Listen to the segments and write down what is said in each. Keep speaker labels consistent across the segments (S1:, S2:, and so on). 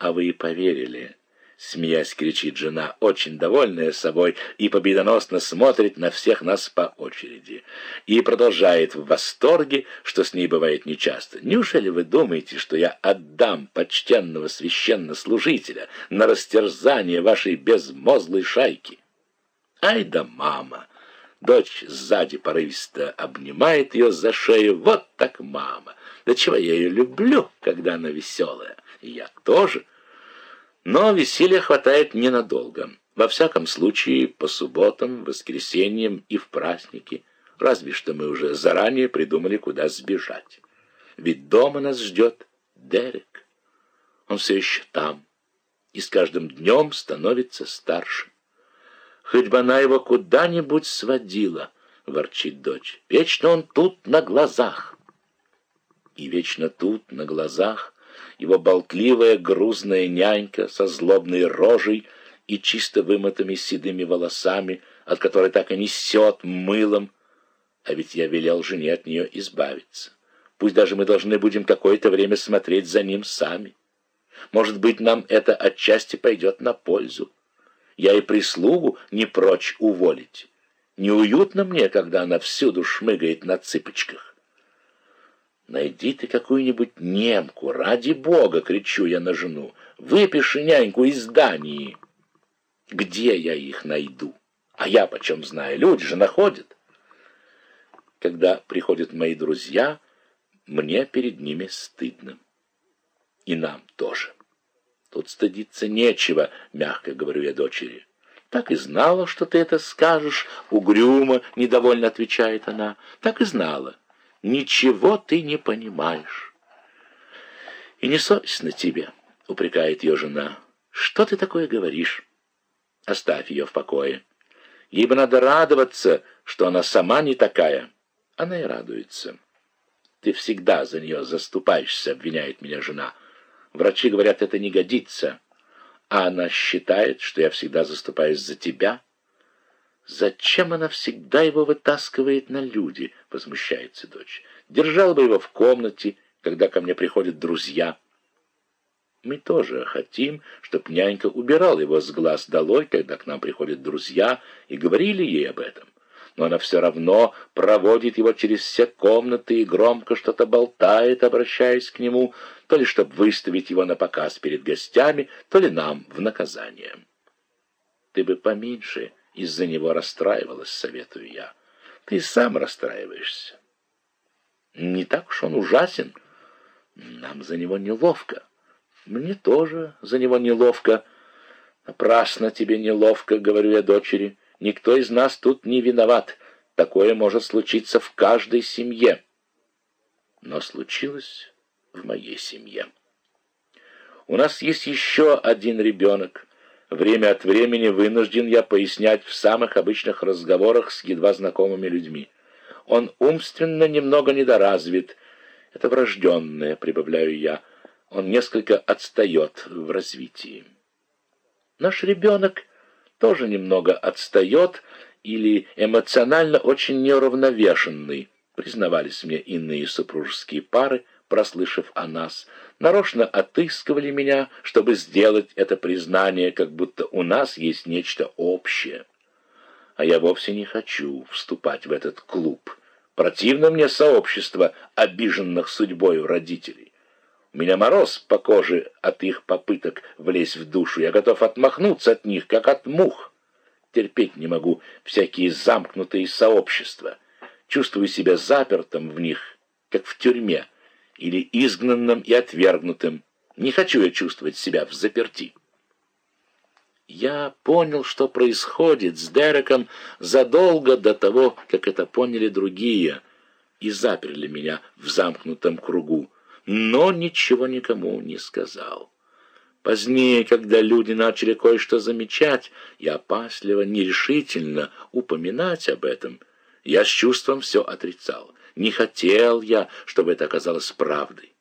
S1: А вы и поверили. Смеясь, кричит жена, очень довольная собой, и победоносно смотрит на всех нас по очереди. И продолжает в восторге, что с ней бывает нечасто. Неужели вы думаете, что я отдам почтенного священнослужителя на растерзание вашей безмозглой шайки? Ай да мама! Дочь сзади порывисто обнимает ее за шею. Вот так мама! Да чего я ее люблю, когда она веселая. Я тоже. Но веселья хватает ненадолго. Во всяком случае, по субботам, воскресеньям и в праздники. Разве что мы уже заранее придумали, куда сбежать. Ведь дома нас ждет Дерек. Он все еще там. И с каждым днем становится старше. Хоть бы она его куда-нибудь сводила, ворчит дочь. Вечно он тут на глазах. И вечно тут на глазах его болтливая грузная нянька со злобной рожей и чисто вымытыми седыми волосами, от которой так и несет мылом. А ведь я велел жене от нее избавиться. Пусть даже мы должны будем какое-то время смотреть за ним сами. Может быть, нам это отчасти пойдет на пользу. Я и прислугу не прочь уволить. Неуютно мне, когда она всюду шмыгает на цыпочках. «Найди ты какую-нибудь немку, ради бога!» — кричу я на жену. «Выпиши няньку из Дании!» «Где я их найду? А я почем знаю? Люди же находят!» Когда приходят мои друзья, мне перед ними стыдно. И нам тоже. Тут стыдиться нечего, мягко говорю я дочери. Так и знала, что ты это скажешь, угрюмо, недовольно отвечает она. Так и знала. Ничего ты не понимаешь. И не совестно тебе, упрекает ее жена. Что ты такое говоришь? Оставь ее в покое. Ей бы надо радоваться, что она сама не такая. Она и радуется. Ты всегда за нее заступаешься, обвиняет меня жена. Врачи говорят, это не годится. А она считает, что я всегда заступаюсь за тебя. Зачем она всегда его вытаскивает на люди, возмущается дочь. Держал бы его в комнате, когда ко мне приходят друзья. Мы тоже хотим, чтоб нянька убирал его с глаз долой, когда к нам приходят друзья, и говорили ей об этом. Но она все равно проводит его через все комнаты и громко что-то болтает, обращаясь к нему, то ли чтобы выставить его на показ перед гостями, то ли нам в наказание. Ты бы поменьше из-за него расстраивалась, советую я. Ты сам расстраиваешься. Не так уж он ужасен. Нам за него неловко. Мне тоже за него неловко. Напрасно тебе неловко, говорю я дочери. Никто из нас тут не виноват. Такое может случиться в каждой семье. Но случилось в моей семье. У нас есть еще один ребенок — Время от времени вынужден я пояснять в самых обычных разговорах с едва знакомыми людьми. Он умственно немного недоразвит. Это врожденное, прибавляю я. Он несколько отстает в развитии. Наш ребенок тоже немного отстает или эмоционально очень неуравновешенный, признавались мне иные супружеские пары, прослышав о нас, нарочно отыскивали меня, чтобы сделать это признание, как будто у нас есть нечто общее. А я вовсе не хочу вступать в этот клуб. Противно мне сообщество обиженных судьбою родителей. У меня мороз по коже от их попыток влезть в душу. Я готов отмахнуться от них, как от мух. Терпеть не могу всякие замкнутые сообщества. Чувствую себя запертым в них, как в тюрьме или изгнанным и отвергнутым. Не хочу я чувствовать себя в заперти. Я понял, что происходит с Дереком задолго до того, как это поняли другие, и заперли меня в замкнутом кругу, но ничего никому не сказал. Позднее, когда люди начали кое-что замечать и опасливо, нерешительно упоминать об этом, я с чувством все отрицал. Не хотел я, чтобы это оказалось правдой.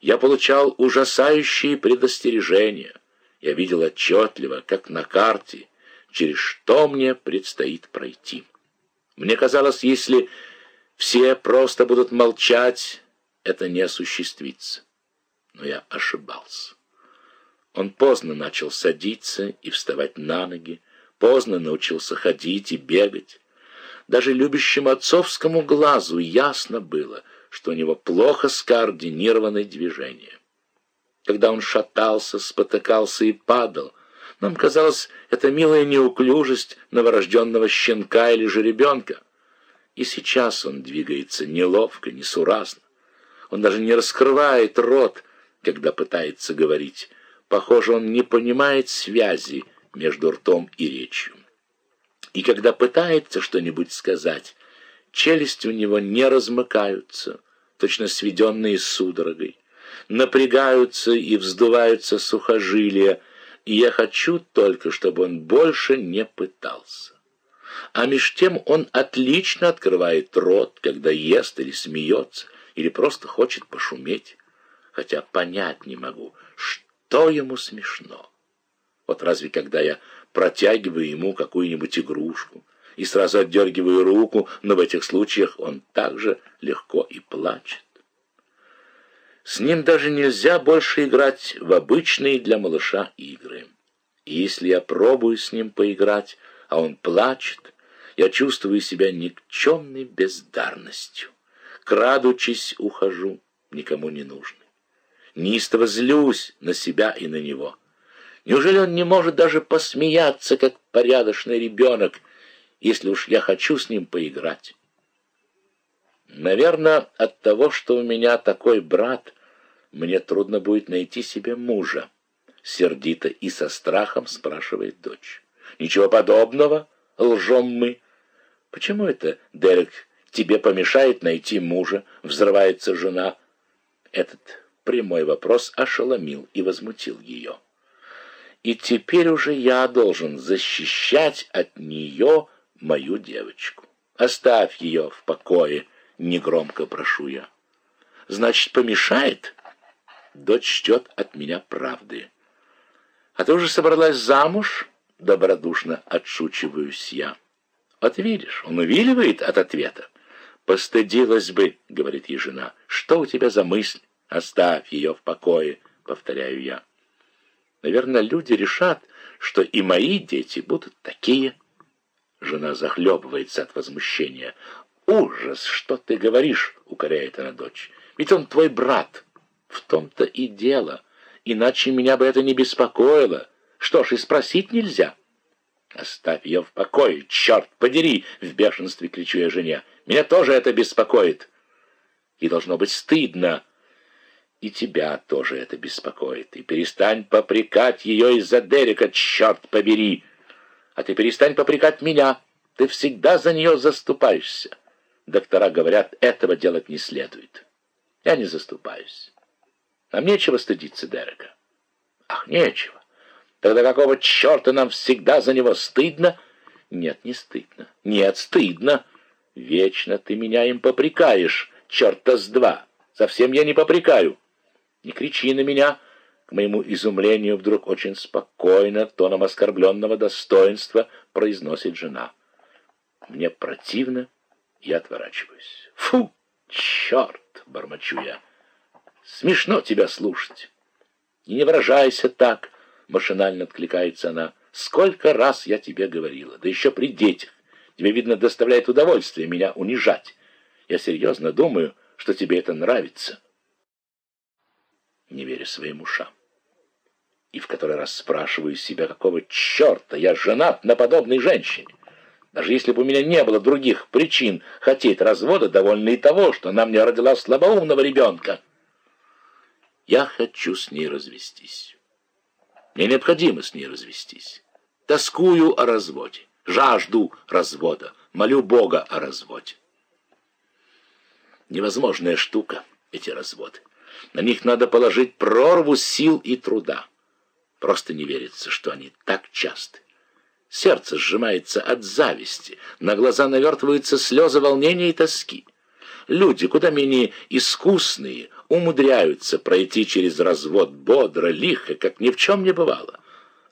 S1: Я получал ужасающие предостережения. Я видел отчетливо, как на карте, через что мне предстоит пройти. Мне казалось, если все просто будут молчать, это не осуществится. Но я ошибался. Он поздно начал садиться и вставать на ноги, поздно научился ходить и бегать. Даже любящему отцовскому глазу ясно было, что у него плохо скоординированы движения. Когда он шатался, спотыкался и падал, нам казалось, это милая неуклюжесть новорожденного щенка или жеребенка. И сейчас он двигается неловко, несуразно. Он даже не раскрывает рот, когда пытается говорить. Похоже, он не понимает связи между ртом и речью. И когда пытается что-нибудь сказать, челюсти у него не размыкаются, точно сведенные судорогой, напрягаются и вздуваются сухожилия, и я хочу только, чтобы он больше не пытался. А меж тем он отлично открывает рот, когда ест или смеется, или просто хочет пошуметь, хотя понять не могу, что ему смешно. Вот разве когда я протягиваю ему какую-нибудь игрушку и сразу отдергиваю руку, но в этих случаях он также легко и плачет. С ним даже нельзя больше играть в обычные для малыша игры. И если я пробую с ним поиграть, а он плачет, я чувствую себя никчемной бездарностью. Крадучись, ухожу, никому не нужный. Неистово злюсь на себя и на него. Неужели он не может даже посмеяться, как порядочный ребенок, если уж я хочу с ним поиграть? Наверное, от того, что у меня такой брат, мне трудно будет найти себе мужа. Сердито и со страхом спрашивает дочь. Ничего подобного, лжем мы. Почему это, Дерек, тебе помешает найти мужа? Взрывается жена. Этот прямой вопрос ошеломил и возмутил ее. И теперь уже я должен защищать от нее мою девочку. Оставь ее в покое, негромко прошу я. Значит, помешает? Дочь ждет от меня правды. А ты уже собралась замуж? Добродушно отшучиваюсь я. Вот видишь, он увиливает от ответа. «Постыдилась бы», — говорит ей жена. «Что у тебя за мысль? Оставь ее в покое», — повторяю я. Наверное, люди решат, что и мои дети будут такие. Жена захлебывается от возмущения. «Ужас, что ты говоришь!» — укоряет она дочь. «Ведь он твой брат». В том-то и дело. Иначе меня бы это не беспокоило. Что ж, и спросить нельзя. Оставь ее в покое, черт подери! В бешенстве кричу я жене. Меня тоже это беспокоит. И должно быть стыдно. И тебя тоже это беспокоит. И перестань попрекать ее из-за Дерека, черт побери. А ты перестань попрекать меня. Ты всегда за нее заступаешься. Доктора говорят, этого делать не следует. Я не заступаюсь. Нам нечего стыдиться Дерека. Ах, нечего. Тогда какого черта нам всегда за него стыдно? Нет, не стыдно. Нет, стыдно. Вечно ты меня им попрекаешь, черта с два. Совсем я не попрекаю. Не кричи на меня. К моему изумлению вдруг очень спокойно, тоном оскорбленного достоинства, произносит жена. Мне противно, я отворачиваюсь. Фу, черт, бормочу я. Смешно тебя слушать. И не выражайся так, машинально откликается она. Сколько раз я тебе говорила, да еще при детях. Тебе, видно, доставляет удовольствие меня унижать. Я серьезно думаю, что тебе это нравится. Не верю своим ушам. И в который раз спрашиваю себя, какого черта я женат на подобной женщине. Даже если бы у меня не было других причин хотеть развода, довольно и того, что она мне родила слабоумного ребенка. Я хочу с ней развестись. Мне необходимо с ней развестись. Тоскую о разводе, жажду развода, молю Бога о разводе. Невозможная штука эти разводы. На них надо положить прорву сил и труда. Просто не верится, что они так часты. Сердце сжимается от зависти, на глаза навертываются слезы волнения и тоски. Люди, куда менее искусные, умудряются пройти через развод бодро, лихо, как ни в чем не бывало.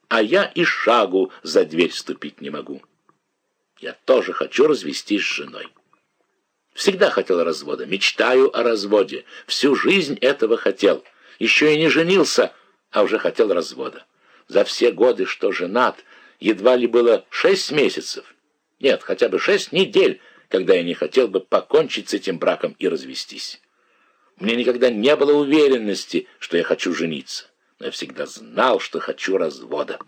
S1: А я и шагу за дверь ступить не могу. Я тоже хочу развестись с женой. Всегда хотел развода, мечтаю о разводе. Всю жизнь этого хотел. Еще и не женился, а уже хотел развода. За все годы, что женат, едва ли было шесть месяцев. Нет, хотя бы шесть недель, когда я не хотел бы покончить с этим браком и развестись. Мне никогда не было уверенности, что я хочу жениться, но я всегда знал, что хочу развода.